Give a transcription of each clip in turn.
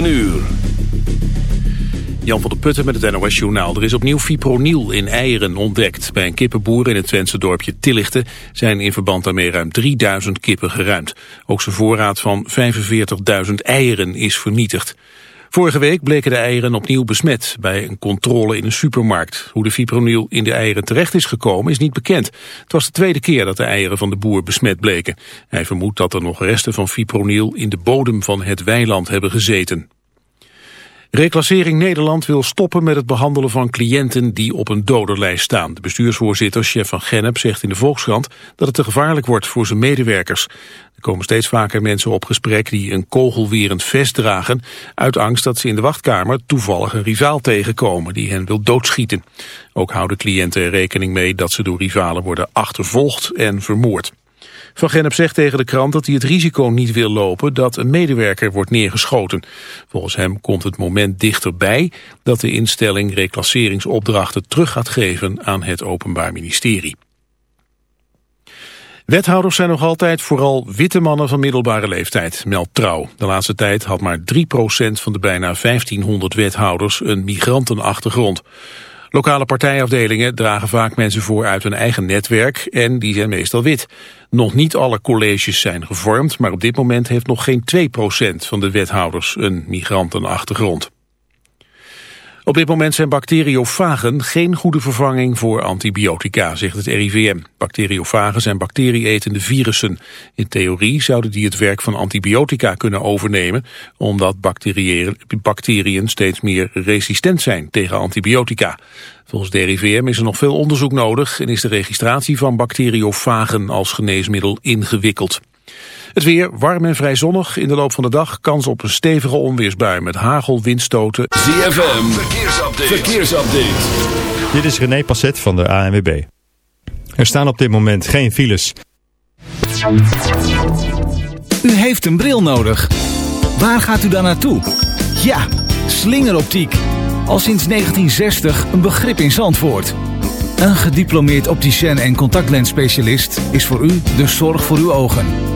9 uur. Jan van der Putten met het NOS Journaal. Er is opnieuw fipronil in eieren ontdekt. Bij een kippenboer in het Twentse dorpje Tillichten zijn in verband daarmee ruim 3000 kippen geruimd. Ook zijn voorraad van 45.000 eieren is vernietigd. Vorige week bleken de eieren opnieuw besmet bij een controle in een supermarkt. Hoe de fipronil in de eieren terecht is gekomen is niet bekend. Het was de tweede keer dat de eieren van de boer besmet bleken. Hij vermoedt dat er nog resten van fipronil in de bodem van het weiland hebben gezeten. Reclassering Nederland wil stoppen met het behandelen van cliënten die op een doderlijst staan. De bestuursvoorzitter, chef van Gennep, zegt in de Volkskrant dat het te gevaarlijk wordt voor zijn medewerkers. Er komen steeds vaker mensen op gesprek die een kogelwerend vest dragen... uit angst dat ze in de wachtkamer toevallig een rivaal tegenkomen die hen wil doodschieten. Ook houden cliënten rekening mee dat ze door rivalen worden achtervolgd en vermoord. Van Gennep zegt tegen de krant dat hij het risico niet wil lopen dat een medewerker wordt neergeschoten. Volgens hem komt het moment dichterbij dat de instelling reclasseringsopdrachten terug gaat geven aan het Openbaar Ministerie. Wethouders zijn nog altijd vooral witte mannen van middelbare leeftijd, meldt Trouw. De laatste tijd had maar 3% van de bijna 1500 wethouders een migrantenachtergrond. Lokale partijafdelingen dragen vaak mensen voor uit hun eigen netwerk en die zijn meestal wit. Nog niet alle colleges zijn gevormd, maar op dit moment heeft nog geen 2% van de wethouders een migrantenachtergrond. Op dit moment zijn bacteriofagen geen goede vervanging voor antibiotica, zegt het RIVM. Bacteriofagen zijn bacterie-etende virussen. In theorie zouden die het werk van antibiotica kunnen overnemen, omdat bacteriën steeds meer resistent zijn tegen antibiotica. Volgens de RIVM is er nog veel onderzoek nodig en is de registratie van bacteriofagen als geneesmiddel ingewikkeld. Het weer warm en vrij zonnig. In de loop van de dag kans op een stevige onweersbui met hagel, windstoten. ZFM, verkeersupdate. verkeersupdate. Dit is René Passet van de ANWB. Er staan op dit moment geen files. U heeft een bril nodig. Waar gaat u dan naartoe? Ja, slingeroptiek. Al sinds 1960 een begrip in Zandvoort. Een gediplomeerd opticien en contactlensspecialist is voor u de zorg voor uw ogen.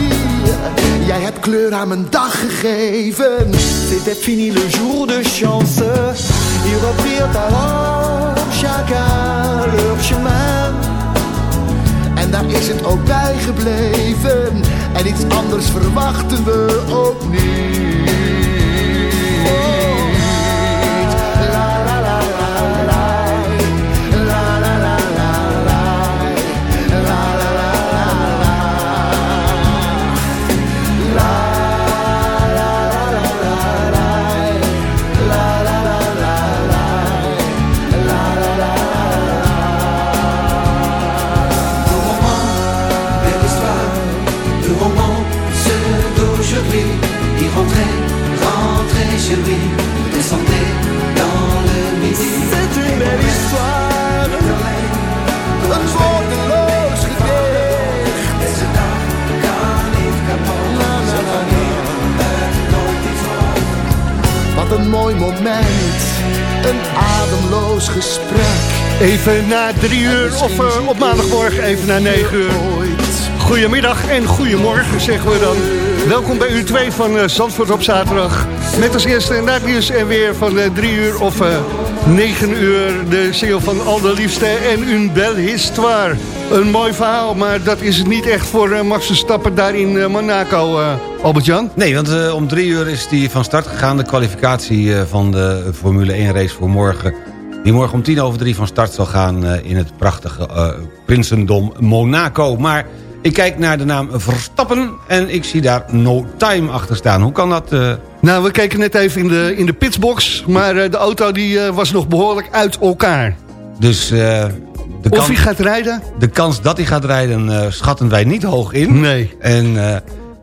Jij hebt kleur aan mijn dag gegeven. C'était fini le jour de chance. Ils reprirent alors chacun leur chemin. En daar is het ook bij gebleven. En iets anders verwachten we ook lui, descendait dans le midi. C'est une belle histoire, een woordeloos gedicht. Deze dag kan niet kapot, het nooit iets wordt. Wat een mooi moment, een ademloos gesprek. Even na drie uur of eh, op maandagmorgen even na negen uur. Goedemiddag en goedemorgen zeggen we dan. Welkom bij uur 2 van eh, Zandvoort op zaterdag. Met als eerste na het nieuws en weer van eh, drie uur of eh, negen uur... de single van Al de Liefste en Une Belle Histoire. Een mooi verhaal, maar dat is het niet echt voor eh, Max Verstappen daar in eh, Monaco, eh, Albert-Jan. Nee, want eh, om drie uur is die van start gegaan. De kwalificatie eh, van de Formule 1 race voor morgen. Die morgen om tien over drie van start zal gaan eh, in het prachtige eh, Prinsendom Monaco. Maar ik kijk naar de naam Verstappen en ik zie daar No Time achter staan. Hoe kan dat? eh? Nou, we keken net even in de, in de pitsbox, maar eh, de auto die, eh, was nog behoorlijk uit elkaar. Dus eh, de, Of kans, hij gaat rijden? de kans dat hij gaat rijden schatten wij niet hoog in. Nee. En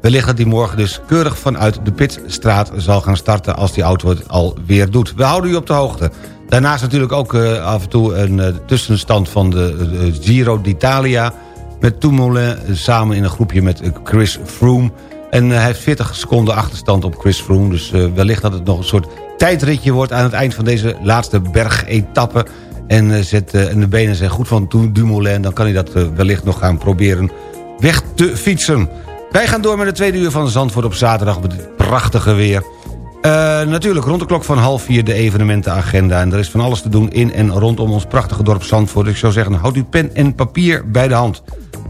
wellicht dat hij morgen dus keurig vanuit de Pitstraat zal gaan starten... als die auto het alweer doet. We houden u op de hoogte. Daarnaast natuurlijk ook af en toe een tussenstand van de Giro d'Italia... met eh, samen in een groepje met Chris Froome. En eh, hij heeft 40 seconden achterstand op Chris Froome. Dus eh, wellicht dat het nog een soort tijdritje wordt... aan het eind van deze laatste bergetappe. En, eh, zet, en de benen zijn goed van Du- Dumoulin... dan kan hij dat wellicht nog gaan proberen weg te fietsen. Wij gaan door met de tweede uur van Zandvoort op zaterdag... met dit prachtige weer. Eh, natuurlijk rond de klok van half vier de evenementenagenda. En er is van alles te doen in en rondom ons prachtige dorp Zandvoort. Ik zou zeggen, houd uw pen en papier bij de hand.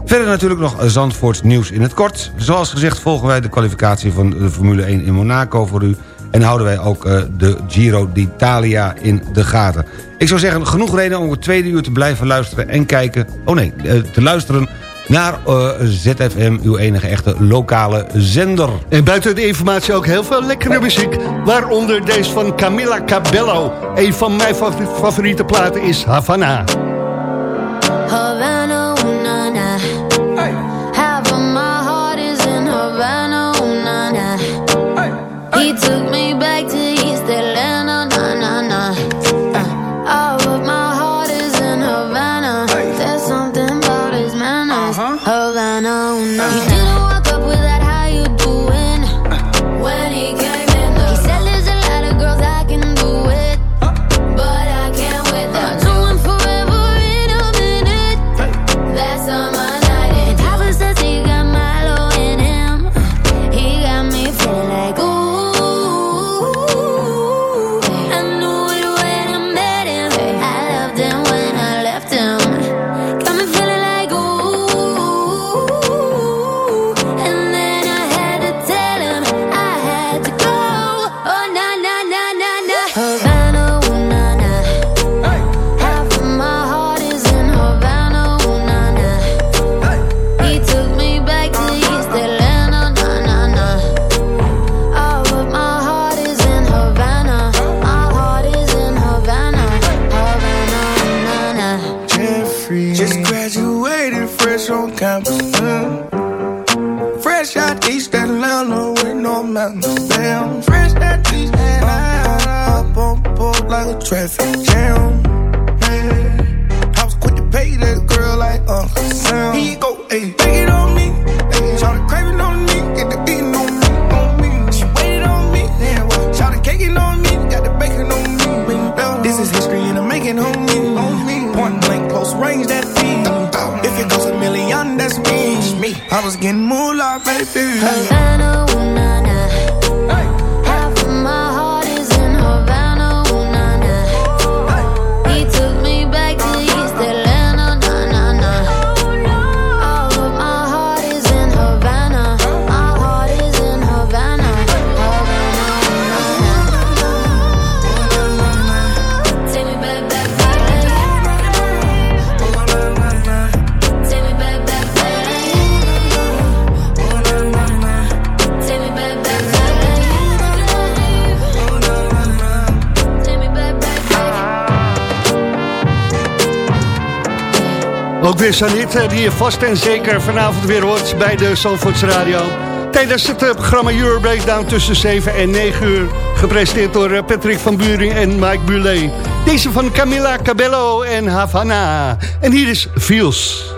Verder natuurlijk nog Zandvoorts nieuws in het kort. Zoals gezegd volgen wij de kwalificatie van de Formule 1 in Monaco voor u. En houden wij ook eh, de Giro d'Italia in de gaten. Ik zou zeggen, genoeg reden om het tweede uur te blijven luisteren en kijken... Oh nee, eh, te luisteren naar eh, ZFM, uw enige echte lokale zender. En buiten de informatie ook heel veel lekkere muziek. Waaronder deze van Camila Cabello. Een van mijn favori- favoriete platen is Havana. Havana, ooh, is een eh, die je vast en zeker vanavond weer hoort bij de Zandvoorts Radio. Tijdens het eh, programma Euro Breakdown tussen 7 en 9 uur. Gepresenteerd door eh, Patrick van Buring en Mike Bulet. Deze van Camilla Cabello en Havana. En hier is Fiels.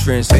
entrance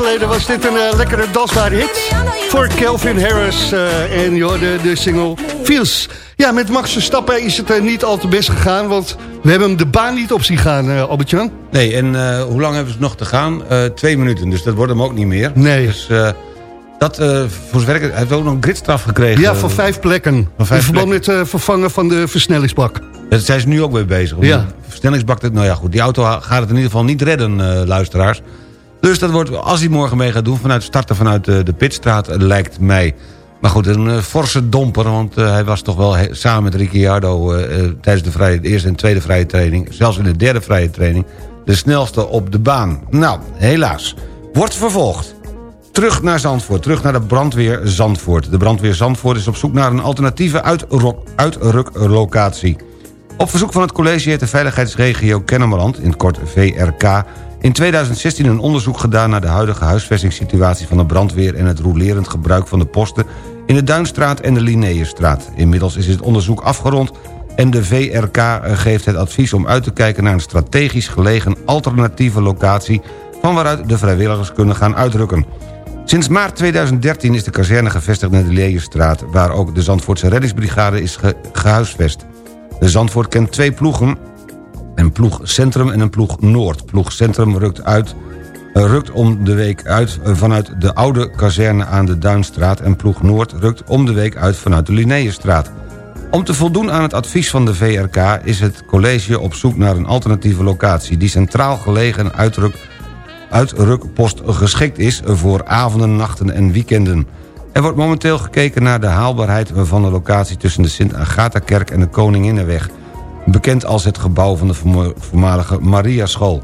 Geleden was dit een eh, lekkere dansbare hit voor Kelvin Harris eh, en de, de single Feels. Ja, met Max Verstappen is het eh, niet al te best gegaan, want we hebben hem de baan niet op zien gaan, Albert-Jan. Nee, en hoe lang hebben ze nog te gaan? Twee minuten, dus dat wordt hem ook niet meer. Nee. Dus dat voor zover. Hij heeft ook nog een gridstraf gekregen. Ja, van vijf plekken. Van vijf in verband met het vervangen van de versnellingsbak. Daar zijn ze nu ook mee bezig. Ja. de Versnellingsbak, nou ja goed, die auto gaat het in ieder geval niet redden, luisteraars. Dus dat wordt, als hij morgen mee gaat doen, vanuit starten vanuit de, de Pitstraat, eh, lijkt mij. Maar goed, een eh, forse domper, want eh, hij was toch wel samen met Ricciardo... eh, eh, tijdens de, vrije, eerste en tweede vrije training, zelfs in de derde vrije training... de snelste op de baan. Nou, helaas. Wordt vervolgd. Terug naar Zandvoort, terug naar de brandweer Zandvoort. De brandweer Zandvoort is op zoek naar een alternatieve uitruklocatie. Op verzoek van het college heeft de veiligheidsregio Kennemerland, in het kort VRK... in 2016 een onderzoek gedaan naar de huidige huisvestingssituatie van de brandweer... en het roelerend gebruik van de posten in de Duinstraat en de Linnaeusstraat. Inmiddels is het onderzoek afgerond en de VRK geeft het advies om uit te kijken naar een strategisch gelegen alternatieve locatie... van waaruit de vrijwilligers kunnen gaan uitrukken. Sinds maart 2013 is de kazerne gevestigd in de Leeuwenstraat... waar ook de Zandvoortse reddingsbrigade is ge- gehuisvest. De Zandvoort kent twee ploegen. Een ploeg Centrum en een ploeg Noord. Ploeg Centrum rukt, uit, eh, rukt om de week uit vanuit de oude kazerne aan de Duinstraat... en ploeg Noord rukt om de week uit vanuit de Linnaeusstraat. Om te voldoen aan het advies van de VRK is het college op zoek naar een alternatieve locatie... die centraal gelegen uitruk, uitrukpost geschikt is voor avonden, nachten en weekenden. Er wordt momenteel gekeken naar de haalbaarheid van de locatie... tussen de Sint-Agatha-kerk en de Koninginnenweg. Bekend als het gebouw van de voormalige Mariaschool.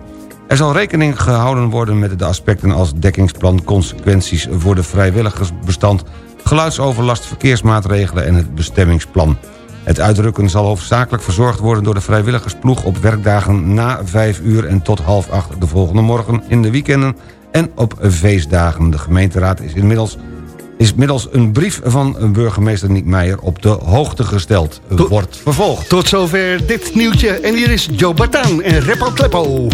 Er zal rekening gehouden worden met de aspecten als dekkingsplan... consequenties voor de vrijwilligersbestand... geluidsoverlast, verkeersmaatregelen en het bestemmingsplan. Het uitrukken zal hoofdzakelijk verzorgd worden door de vrijwilligersploeg... op werkdagen na 5 uur en tot half 8 de volgende morgen in de weekenden... en op feestdagen. De gemeenteraad is inmiddels is middels een brief van burgemeester Niek Meijer op de hoogte gesteld. Wordt vervolgd. Tot zover dit nieuwtje. En hier is Joe Bataan en Repo Kleppo.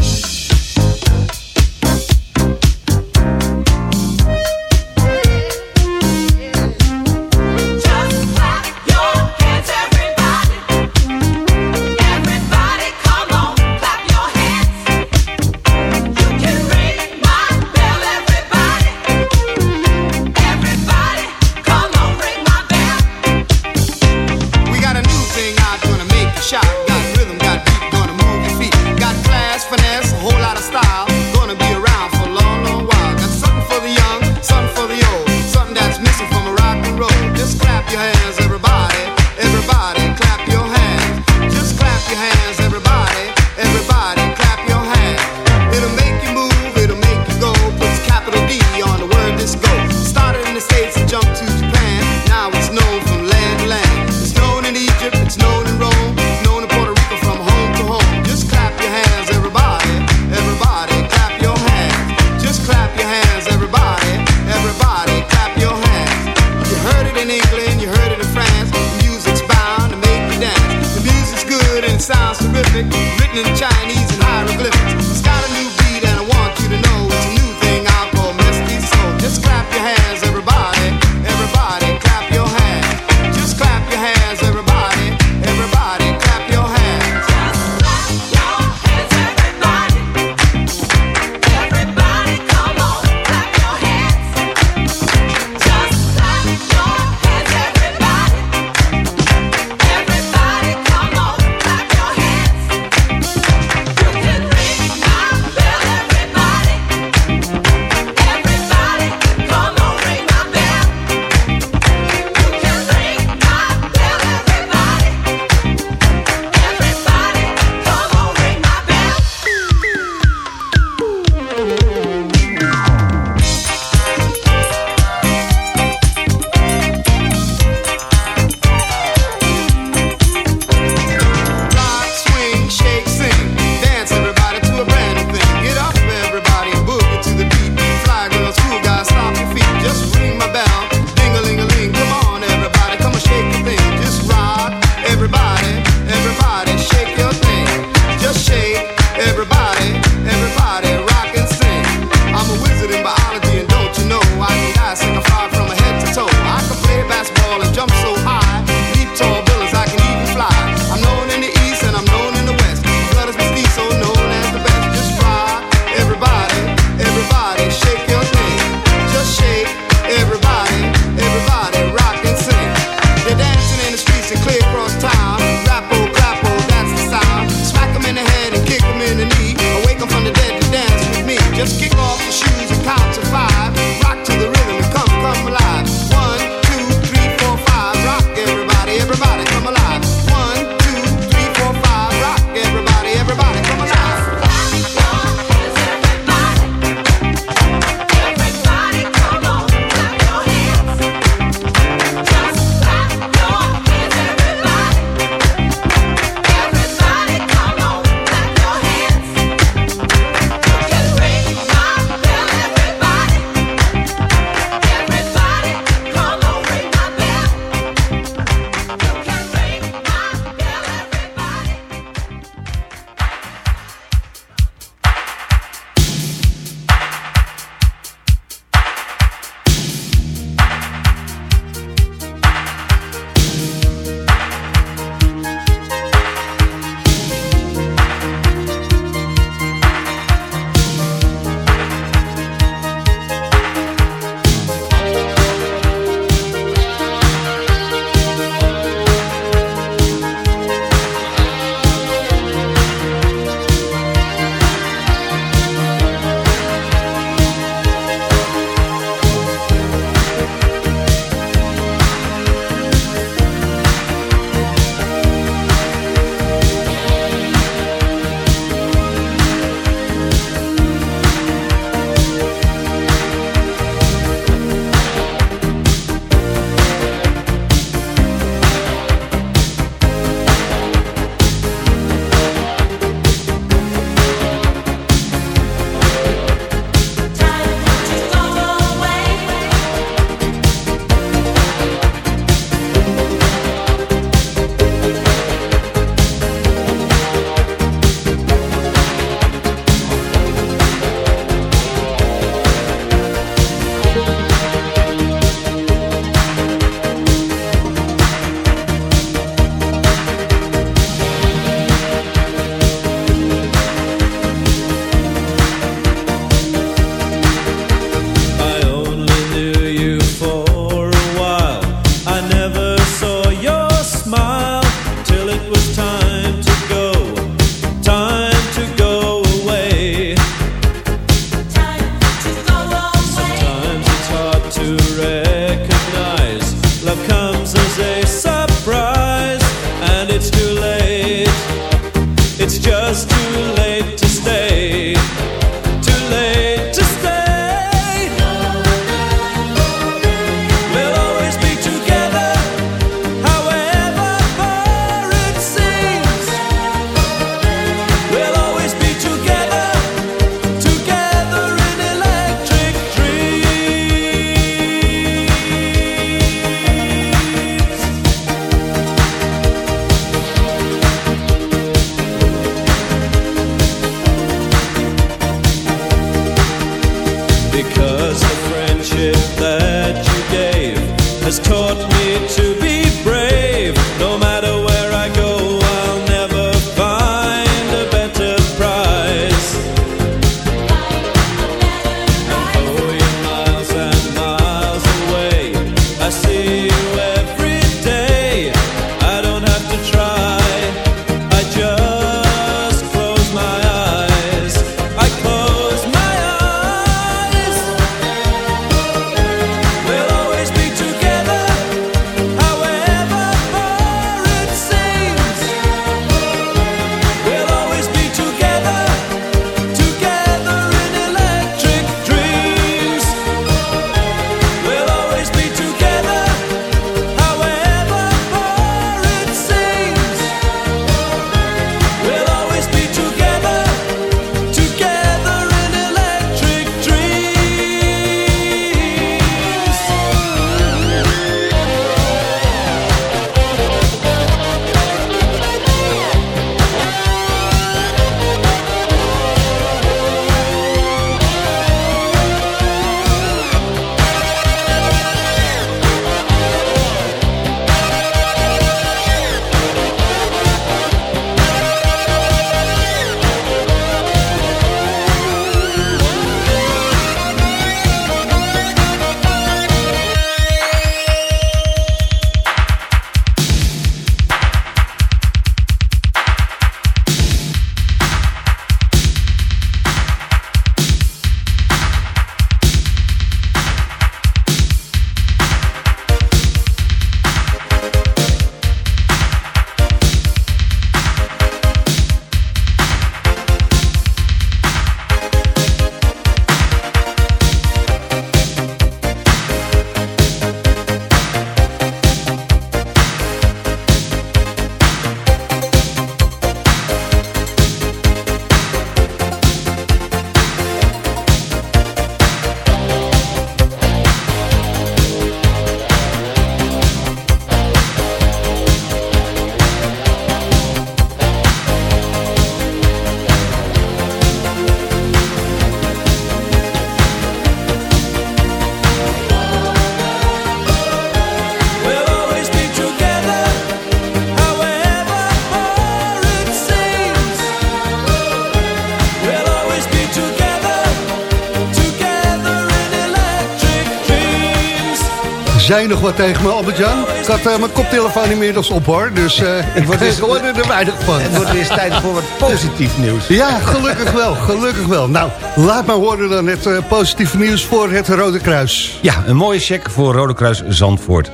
Je nog wat tegen me, Albert-Jan? Ik had eh, mijn koptelefoon inmiddels op, hoor. Dus ik wordt weer- hoorde er weinig van. Het wordt weer tijd voor wat positief nieuws. Ja, gelukkig wel, gelukkig wel. Nou, laat maar horen dan het eh, positieve nieuws voor het Rode Kruis. Ja, een mooie check voor Rode Kruis Zandvoort.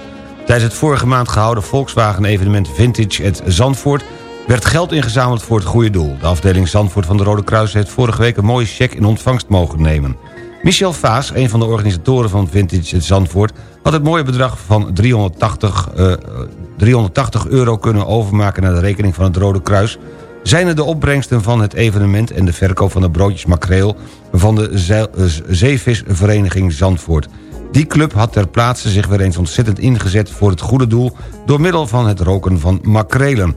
Tijdens het vorige maand gehouden Volkswagen-evenement Vintage at Zandvoort... werd geld ingezameld voor het goede doel. De afdeling Zandvoort van de Rode Kruis heeft vorige week... een mooie check in ontvangst mogen nemen. Michel Vaas, een van de organisatoren van Vintage at Zandvoort... had het mooie bedrag van 380, eh, 380 euro kunnen overmaken... naar de rekening van het Rode Kruis... zijn er de opbrengsten van het evenement... en de verkoop van de broodjes makreel... van de eh, zeevisvereniging Zandvoort... Die club had ter plaatse zich weer eens ontzettend ingezet voor het goede doel... door middel van het roken van makrelen.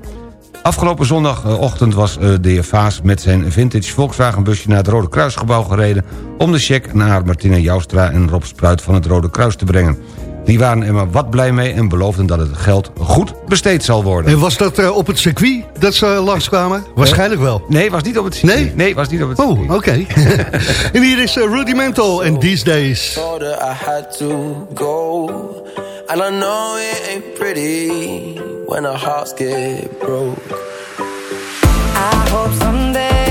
Afgelopen zondagochtend was eh, de heer Vaas met zijn vintage Volkswagen busje... naar het Rode Kruisgebouw gereden... om de cheque naar Martina Joustra en Rob Spruit van het Rode Kruis te brengen. Die waren er maar wat blij mee en beloofden dat het geld goed besteed zal worden. En was dat eh, op het circuit dat ze langskwamen? Waarschijnlijk wel. Nee, was niet op het circuit. Nee? Nee, was niet op het Oh, circuit. oké. en hier is eh, Rudimental en These Days. I had to go. And I know it ain't pretty when our hearts get broke. I hope someday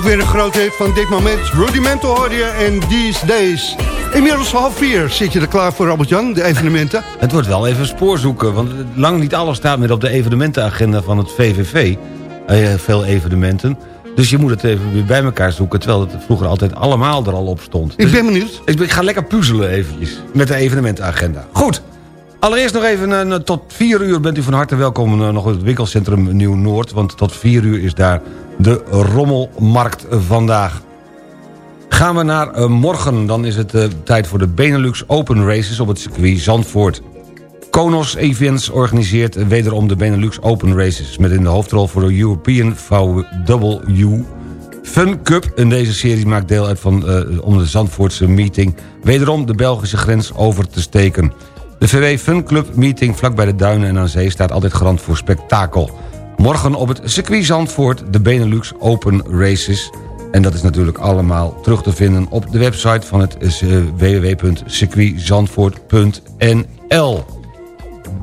Ook weer een groot hit van dit moment. Rudimental hoor je en These Days. Inmiddels half vier. Zit je er klaar voor, Albert-Jan, de evenementen? Het wordt wel even spoor zoeken, want lang niet alles staat meer op de evenementenagenda van het VVV. Eh, veel evenementen. Dus je moet het even weer bij elkaar zoeken, terwijl het vroeger altijd allemaal er al op stond. Ik ben benieuwd. Ik, ga lekker puzzelen eventjes met de evenementenagenda. Goed. Allereerst nog even, eh, tot vier uur bent u van harte welkom eh, nog in het winkelcentrum Nieuw-Noord. Want tot vier uur is daar de rommelmarkt vandaag. Gaan we naar eh, morgen, dan is het eh, tijd voor de Benelux Open Races op het circuit Zandvoort. Konos Events organiseert eh, wederom de Benelux Open Races... met in de hoofdrol voor de European VW Fun Cup. In deze serie maakt deel uit van eh, om de Zandvoortse meeting... wederom de Belgische grens over te steken. De VW Fun Club meeting vlak bij de Duinen en aan Zee... staat altijd garant voor spektakel. Morgen op het circuit Zandvoort de Benelux Open Races... En dat is natuurlijk allemaal terug te vinden op de website van het eh, www.circuitzandvoort.nl.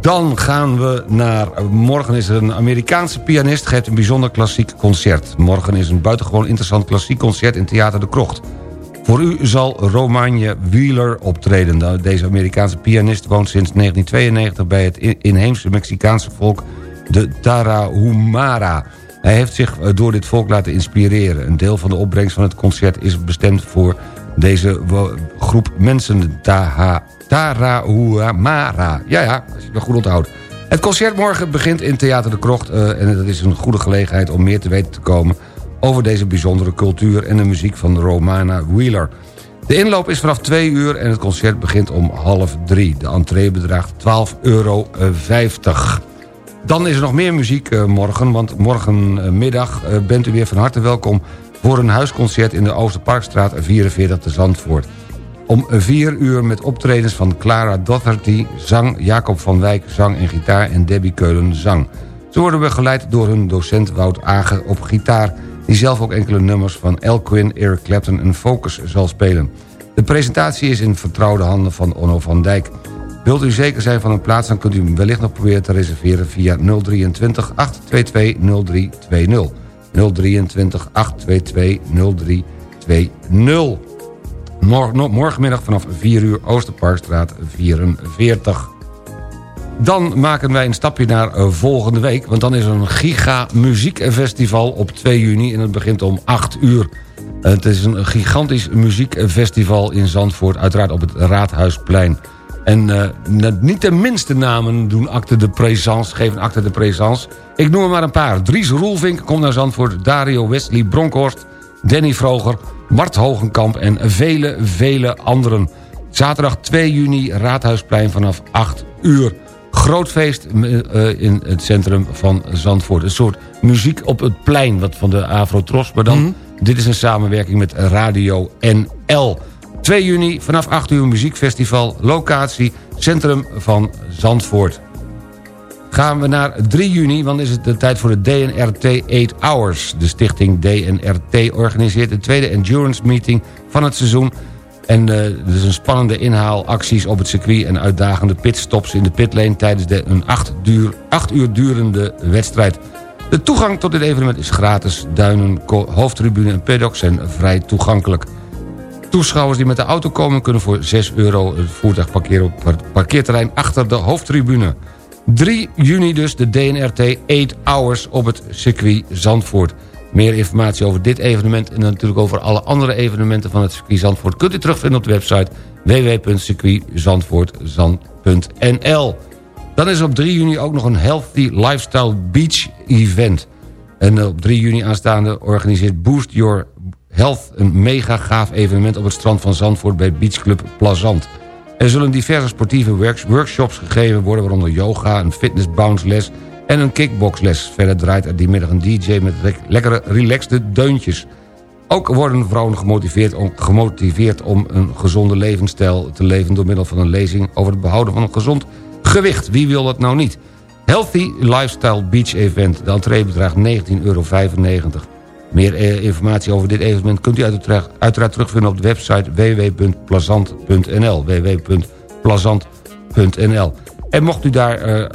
Dan gaan we naar... Morgen is er een Amerikaanse pianist... geeft een bijzonder klassiek concert. Morgen is een buitengewoon interessant klassiek concert... in Theater de Krocht. Voor u zal Romanje Wheeler optreden. Nou, Deze Amerikaanse pianist woont sinds 1992... bij het inheemse Mexicaanse volk de Tarahumara. Hij heeft zich eh, door dit volk laten inspireren. Een deel van de opbrengst van het concert is bestemd voor deze groep mensen. Tarahumara. Ja, ja, als je het goed onthoudt. Het concert morgen begint in Theater de Krocht... eh, en dat is een goede gelegenheid om meer te weten te komen... over deze bijzondere cultuur en de muziek van Romana Wheeler. De inloop is vanaf 2 uur en het concert begint om half 3. De entree bedraagt 12,50 euro. Dan is er nog meer muziek eh, morgen, want morgenmiddag eh, bent u weer van harte welkom... voor een huisconcert in de Oosterparkstraat 44 te Zandvoort. Om 4 uur met optredens van Clara Doherty, zang... Jacob van Wijk, zang en gitaar en Debbie Keulen, zang. Ze worden begeleid door hun docent Wout Ager op gitaar... die zelf ook enkele nummers van Al Quinn, Eric Clapton en Focus zal spelen. De presentatie is in vertrouwde handen van Onno van Dijk. Wilt u zeker zijn van een plaats, dan kunt u hem wellicht nog proberen te reserveren via 023 822 0320. 023 822 0320. Morgen, morgenmiddag vanaf 4 uur Oosterparkstraat 44. Dan maken wij een stapje naar eh, volgende week... want dan is er een giga muziekfestival op 2 juni... en het begint om 8 uur. Het is een gigantisch muziekfestival in Zandvoort... uiteraard op het Raadhuisplein. En uh, niet de minste namen doen acte de présence, geven acte de présence. Ik noem er maar een paar. Dries Roelvink komt naar Zandvoort. Dario Wesley Bronkhorst. Danny Vroger. Mart Hogenkamp en vele, vele anderen. Zaterdag 2 juni, Raadhuisplein vanaf 8 uur. Groot feest uh, in het centrum van Zandvoort. Een soort muziek op het plein wat van de Afro-Tros. Maar dan, dit is een samenwerking met Radio NL. 2 juni vanaf 8 uur muziekfestival. Locatie, centrum van Zandvoort. Gaan we naar 3 juni, want is het de tijd voor de DNRT 8 Hours. De stichting DNRT organiseert de tweede endurance meeting van het seizoen... En uh, er is een spannende inhaalacties op het circuit... en uitdagende pitstops in de pitlane... tijdens de, een 8 duur, acht uur durende wedstrijd. De toegang tot dit evenement is gratis. Duinen, hoofdtribune en paddock zijn vrij toegankelijk. Toeschouwers die met de auto komen... kunnen voor 6 euro het voertuig parkeren op het parkeerterrein... achter de hoofdtribune. 3 juni dus de DNRT 8 Hours op het circuit Zandvoort. Meer informatie over dit evenement en natuurlijk over alle andere evenementen van het circuit Zandvoort... kunt u terugvinden op de website www.circuitzandvoortzand.nl. Dan is op 3 juni ook nog een Healthy Lifestyle Beach Event. En op 3 juni aanstaande organiseert Boost Your Health... een mega gaaf evenement op het strand van Zandvoort bij Beach Club Plazant. Er zullen diverse sportieve workshops gegeven worden... waaronder yoga, een fitness bounce les en een kickboxles. Verder draait er die middag een DJ met lekkere relaxte deuntjes. Ook worden vrouwen gemotiveerd om, gemotiveerd om een gezonde levensstijl te leven... door middel van een lezing over het behouden van een gezond gewicht. Wie wil dat nou niet? Healthy Lifestyle Beach Event. De entree bedraagt 19,95 euro. Meer eh, informatie over dit evenement kunt u uiteraard, terugvinden op de website www.plazant.nl www.plazant.nl en mocht u daar uh,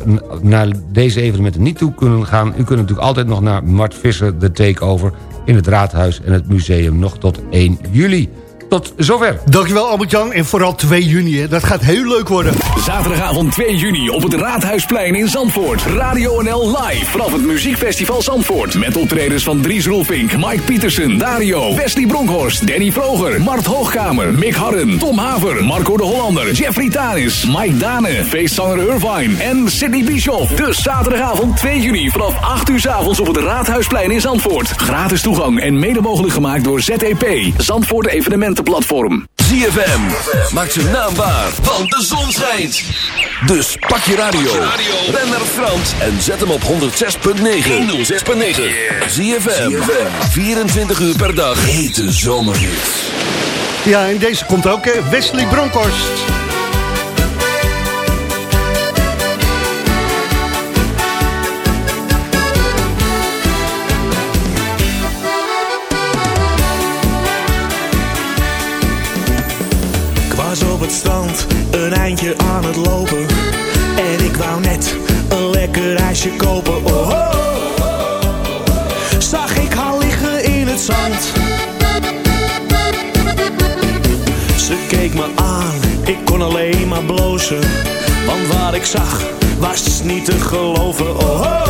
naar deze evenementen niet toe kunnen gaan... u kunt natuurlijk altijd nog naar Mart Visser, de takeover... in het Raadhuis en het museum nog tot 1 juli. Tot zover. Dankjewel Albert-Jan en vooral 2 juni. Hè. Dat gaat heel leuk worden. Zaterdagavond 2 juni op het Raadhuisplein in Zandvoort. Radio NL live vanaf het Muziekfestival Zandvoort. Met optredens van Dries Roelvink, Mike Pietersen, Dario, Wesley Bronkhorst, Danny Vroger, Mart Hoogkamer, Mick Harren, Tom Haver, Marco de Hollander, Jeffrey Tanis, Mike Dane, feestzanger Irvine en Sidney Bischoff. Dus zaterdagavond 2 juni vanaf 8 uur s avonds op het Raadhuisplein in Zandvoort. Gratis toegang en mede mogelijk gemaakt door ZEP. Zandvoort Evenementen platform. ZFM maakt zijn naam waar, want de zon schijnt. Dus pak je radio, ren naar Frans en zet hem op 106.9. 106.9. ZFM, 24 uur per dag. Hete zomerhits. Ja, en deze komt ook, hè? Wesley Bronkhorst. Een eindje aan het lopen. En ik wou net een lekker ijsje kopen. Oh, oh. Zag ik haar liggen in het zand. Ze keek me aan, ik kon alleen maar blozen. Want wat ik zag, was niet te geloven. Oh, oh.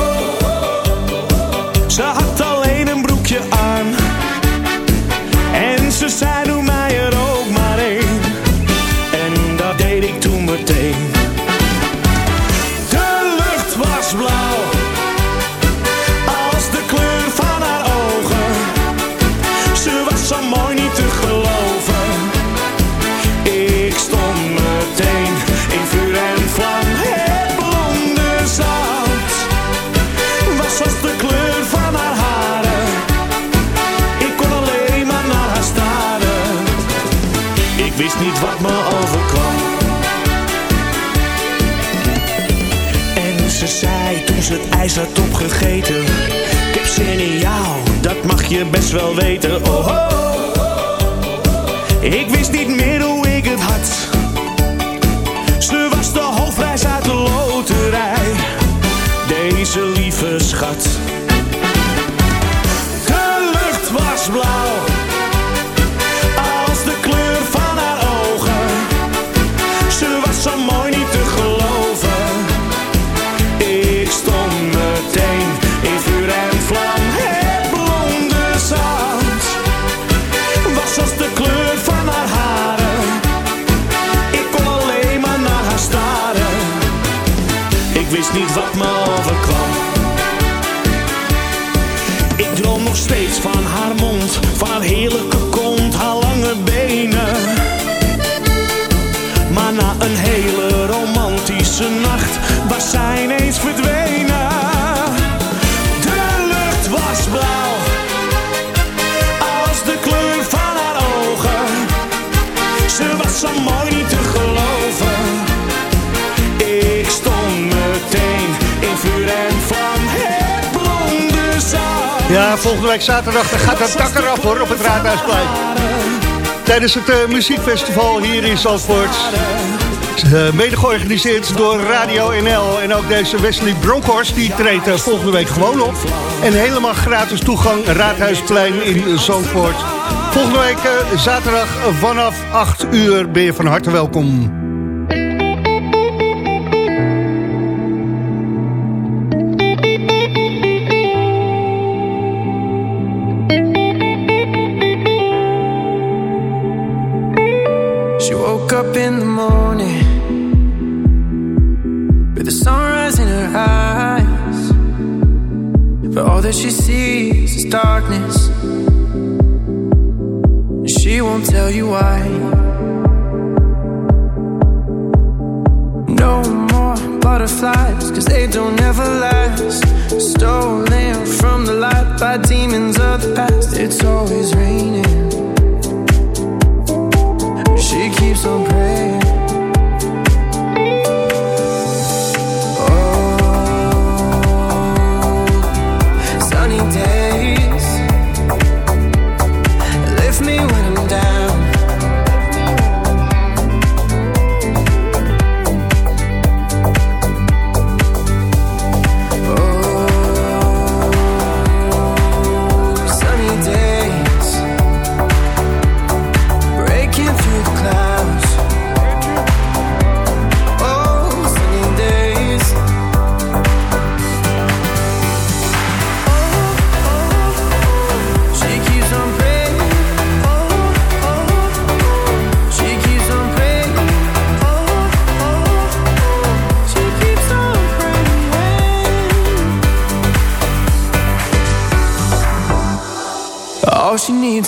Ze had ijs had opgegeten. Ik heb zin in jou, dat mag je best wel weten. Oh, oh. Ik wist niet meer steeds van haar mond, van haar heerlijke kont, haar lange benen. Maar na een hele romantische nacht was zij ineens verdwenen. Volgende week zaterdag gaat het dak eraf hoor, op het Raadhuisplein. Tijdens het eh, muziekfestival hier in Zandvoort. Eh, mede georganiseerd door Radio NL. En ook deze Wesley Bronkhorst, die treedt eh, volgende week gewoon op. En helemaal gratis toegang Raadhuisplein in Zandvoort. Volgende week zaterdag vanaf 8 uur ben je van harte welkom.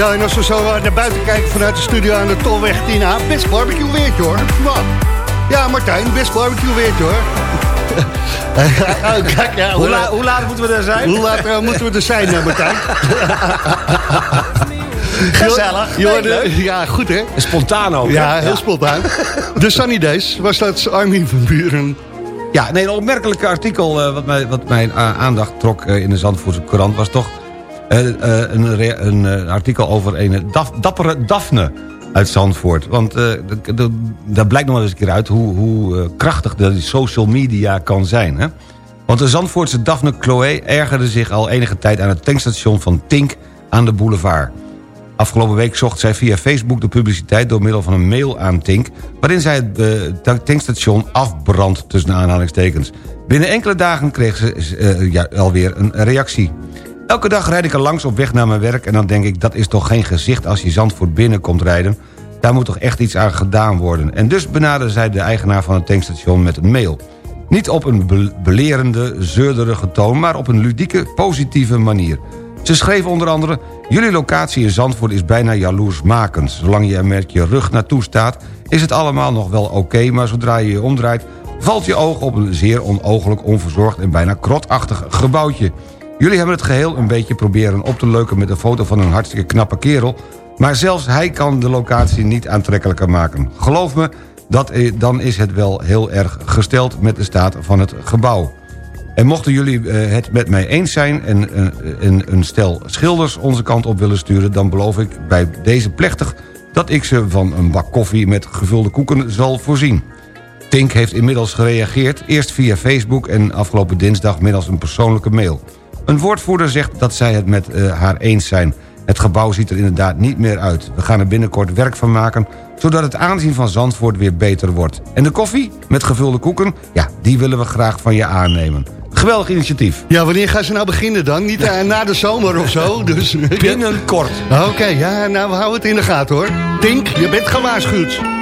Ja, en als we zo eh, naar buiten kijken vanuit de studio aan de Tolweg 10A, best barbecue weertje hoor. Wat? Ja, Martijn, best barbecue weertje hoor. Oh, kijk, ja, Hoe la- hoe laat moeten we er zijn? Hoe laat eh, moeten we er zijn, eh, Martijn? Gezellig. Ja, goed hè? Spontaan ook. Ja, heel spontaan. De Sunny Days was dat Armin van Buren. Ja, nee, een opmerkelijke artikel wat, mij, wat mijn aandacht trok in de Zandvoortse Courant... was toch een, rea- een eh, artikel over een dappere Daphne uit Zandvoort. Want eh, d- daar blijkt nog wel eens een keer uit hoe, hoe eh, krachtig de social media kan zijn. Hè? Want de Zandvoortse Daphne Chloé ergerde zich al enige tijd aan het tankstation van Tink aan de boulevard. Afgelopen week zocht zij via Facebook de publiciteit door middel van een mail aan Tink... waarin zij het eh, tankstation afbrandt tussen aanhalingstekens. Binnen enkele dagen kreeg ze eh, ja, alweer een reactie. Elke dag rijd ik er langs op weg naar mijn werk... en dan denk ik, dat is toch geen gezicht als je Zandvoort binnenkomt rijden... daar moet toch echt iets aan gedaan worden. En dus benaderde zij de eigenaar van het tankstation met een mail. Niet op een be- belerende, zeurderige toon... maar op een ludieke, positieve manier. Ze schreef onder andere... Jullie locatie in Zandvoort is bijna jaloersmakend. Zolang je er met je rug naartoe staat... is het allemaal nog wel oké... maar zodra je je omdraait... valt je oog op een zeer onogelijk, onverzorgd... en bijna krotachtig gebouwtje. Jullie hebben het geheel een beetje proberen op te leuken... met een foto van een hartstikke knappe kerel... maar zelfs hij kan de locatie niet aantrekkelijker maken. Geloof me, dat, dan is het wel heel erg gesteld met de staat van het gebouw. En mochten jullie eh, het met mij eens zijn en eh, en een stel schilders onze kant op willen sturen... dan beloof ik bij deze plechtig dat ik ze van een bak koffie met gevulde koeken zal voorzien. Tink heeft inmiddels gereageerd, eerst via Facebook en afgelopen dinsdag middels een persoonlijke mail. Een woordvoerder zegt dat zij het met eh, haar eens zijn. Het gebouw ziet er inderdaad niet meer uit. We gaan er binnenkort werk van maken, zodat het aanzien van Zandvoort weer beter wordt. En de koffie met gevulde koeken, ja, die willen we graag van je aannemen. Geweldig initiatief. Ja, wanneer gaan ze nou beginnen dan? Niet eh, na de zomer of zo? Dus, Binnenkort. Oké, ja, nou we houden het in de gaten hoor. Tink, je bent gewaarschuwd.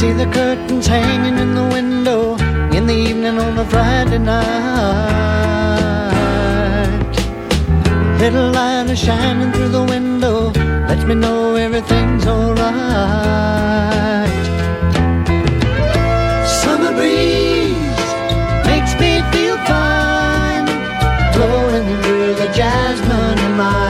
See the curtains hanging in the window in the evening on a Friday night. Little light is shining through the window, lets me know everything's alright. Summer breeze makes me feel fine, blowing through the jasmine in my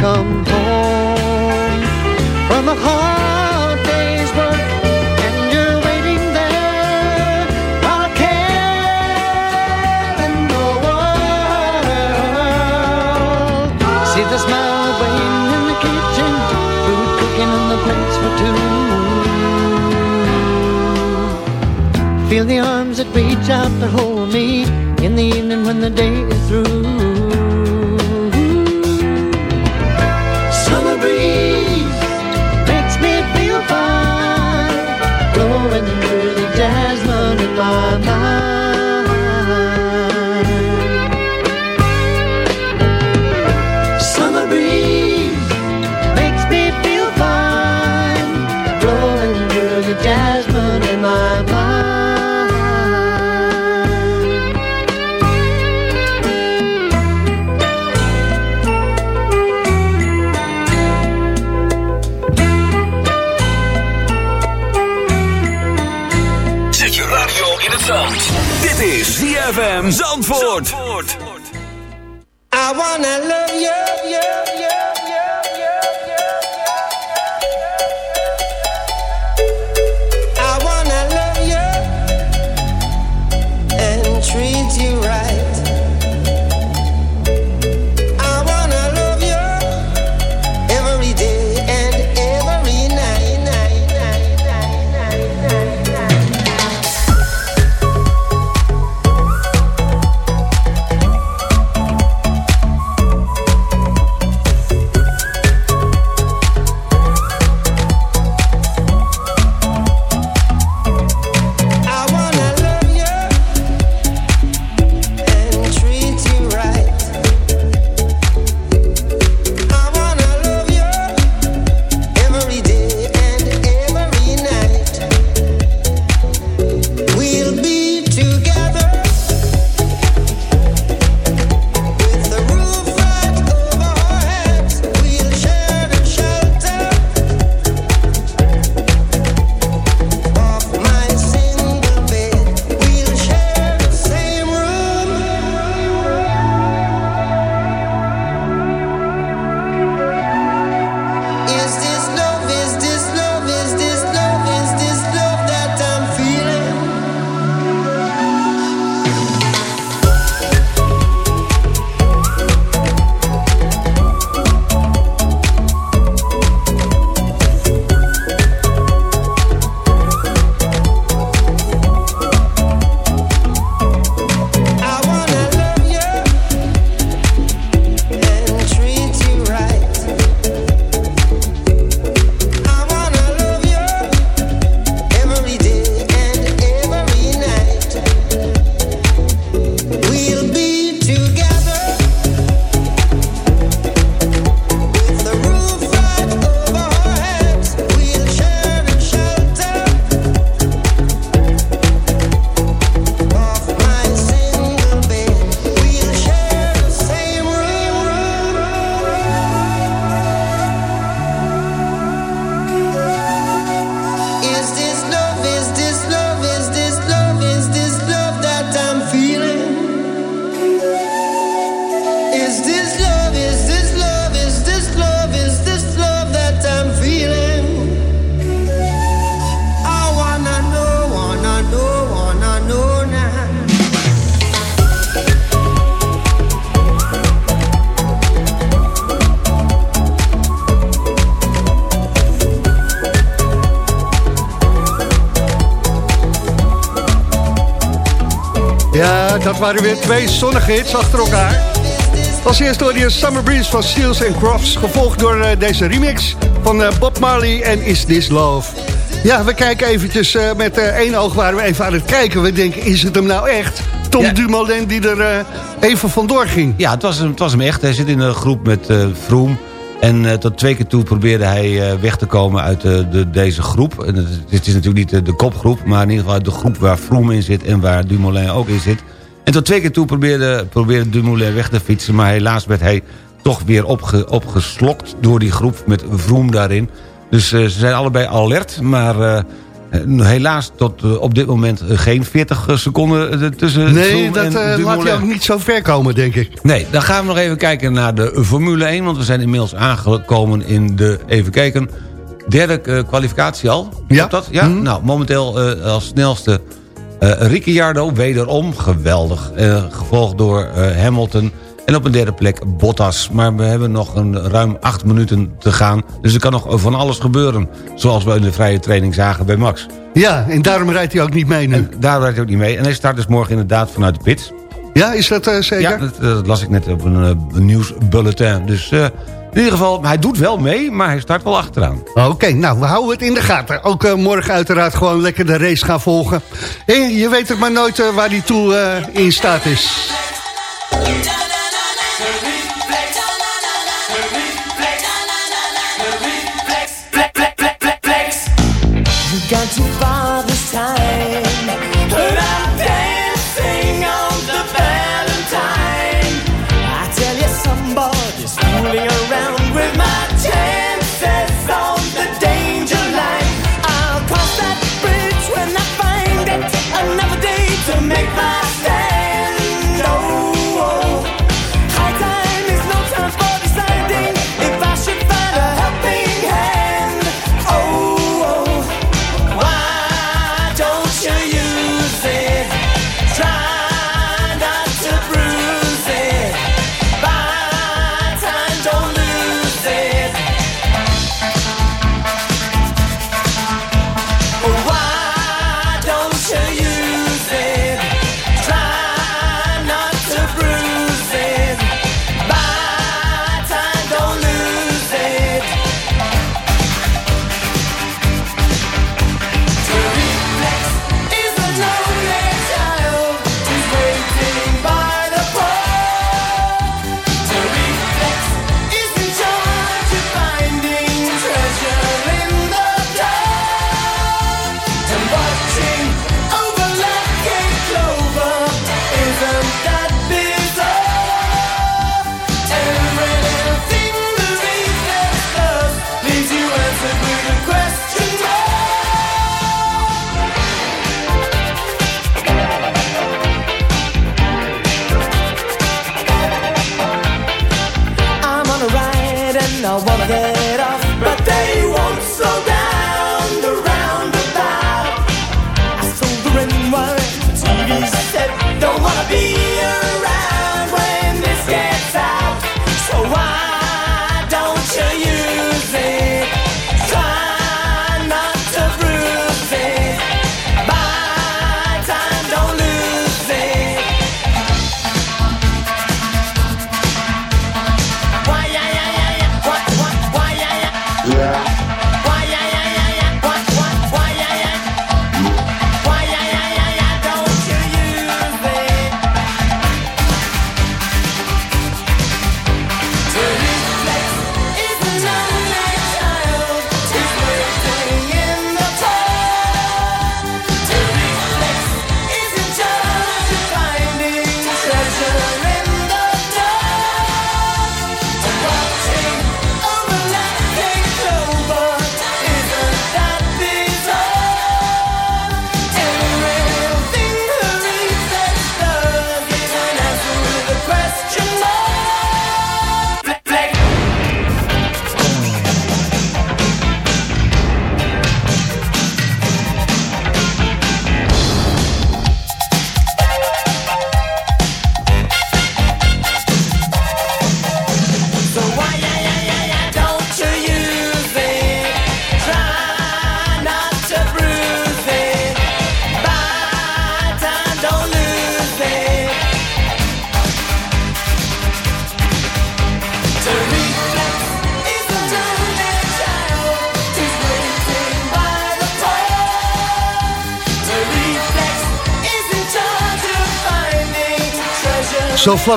Come home from a hard day's work, and you're waiting there while in the world. See the smile waiting in the kitchen, food cooking on the plates for two. Feel the arms that reach out to hold me in the evening when the day is through. Zandvoort. Dat waren weer twee zonnige hits achter elkaar. Als eerste hoorde je Summer Breeze van Seals and Crofts... gevolgd door eh, deze remix van eh, Bob Marley en Is This Love. Ja, we kijken eventjes eh, met één oog waren we even aan het kijken. We denken, is het hem nou echt? Tom Ja. Dumoulin die er even vandoor ging. Ja, het was, hem, het was hem echt. Hij zit in een groep met eh Vroom. En tot twee keer toe probeerde hij weg te komen uit de, deze groep. En het, is natuurlijk niet de, kopgroep... maar in ieder geval de groep waar Vroom in zit... en waar Dumoulin ook in zit. En tot twee keer toe probeerde, probeerde Dumoulin weg te fietsen... maar helaas werd hij toch weer opge, opgeslokt door die groep met Vroom daarin. Dus eh, ze zijn allebei alert, maar... eh, helaas tot eh, op dit moment geen 40 seconden tussen Nee, dat laat je ook niet zo ver komen, denk ik. Nee, dan gaan we nog even kijken naar de Formule 1. Want we zijn inmiddels aangekomen in de, even kijken, derde kwalificatie al. Ja. dat? Ja? Nou, momenteel als snelste Ricciardo, wederom geweldig. Eh, gevolgd door eh, Hamilton. En op een derde plek Bottas. Maar we hebben nog een ruim acht minuten te gaan. Dus er kan nog van alles gebeuren. Zoals we in de vrije training zagen bij Max. Ja, en daarom rijdt hij ook niet mee nu. En daar rijdt hij ook niet mee. En hij start dus morgen inderdaad vanuit de pits. Ja, is dat eh, zeker? Ja, dat, dat las ik net op een eh, nieuwsbulletin. Dus eh, in ieder geval, hij doet wel mee, maar hij start wel achteraan. Oké, nou, we houden het in de gaten. Ook eh, morgen uiteraard gewoon lekker de race gaan volgen. Hé, je weet het maar nooit eh, waar die toe eh, in staat is.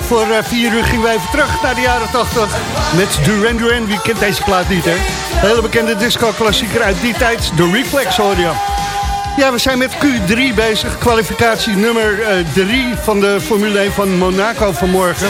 Voor 4 uur gingen wij even terug naar de jaren 80 met Duran Duran. Wie kent deze plaat niet, hè? Hele bekende disco-klassieker uit die tijd, de Reflex hoor je. Ja, we zijn met Q3 bezig. Kwalificatie nummer 3 van de Formule 1 van Monaco vanmorgen.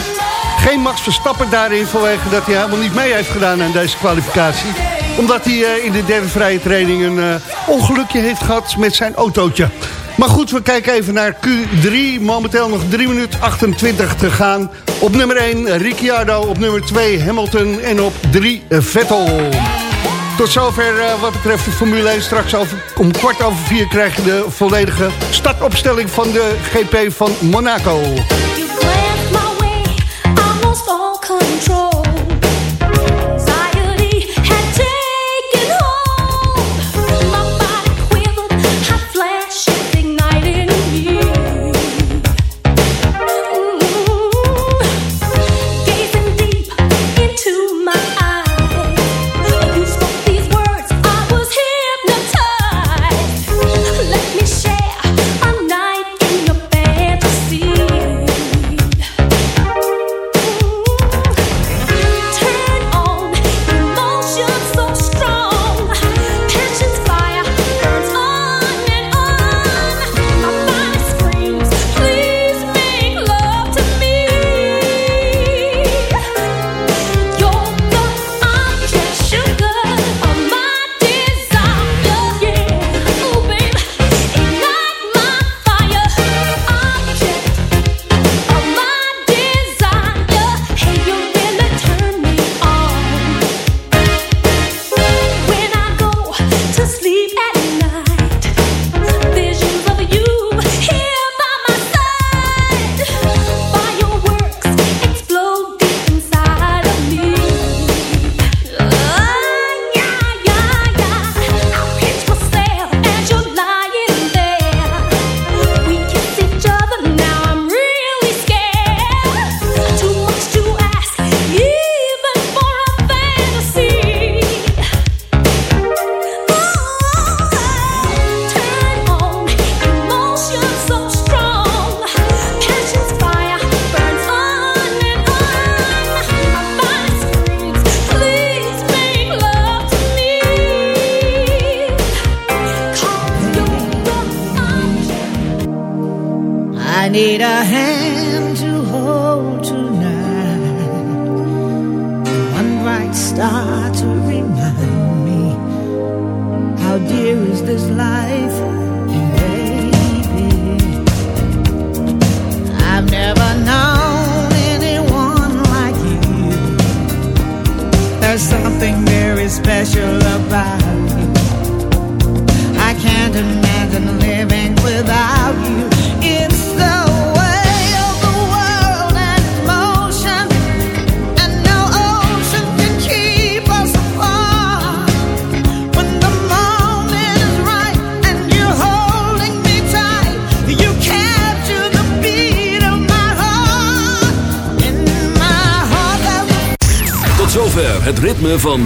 Geen Max Verstappen daarin vanwege dat hij helemaal niet mee heeft gedaan aan deze kwalificatie. Omdat hij eh, in de derde vrije training een eh, ongelukje heeft gehad met zijn autootje. Maar goed, we kijken even naar Q3. Momenteel nog 3 minuten 28 te gaan. Op nummer 1 Ricciardo, op nummer 2 Hamilton en op 3 Vettel. Tot zover eh, wat betreft de Formule 1. Straks om kwart over vier krijg je de volledige startopstelling van de GP van Monaco.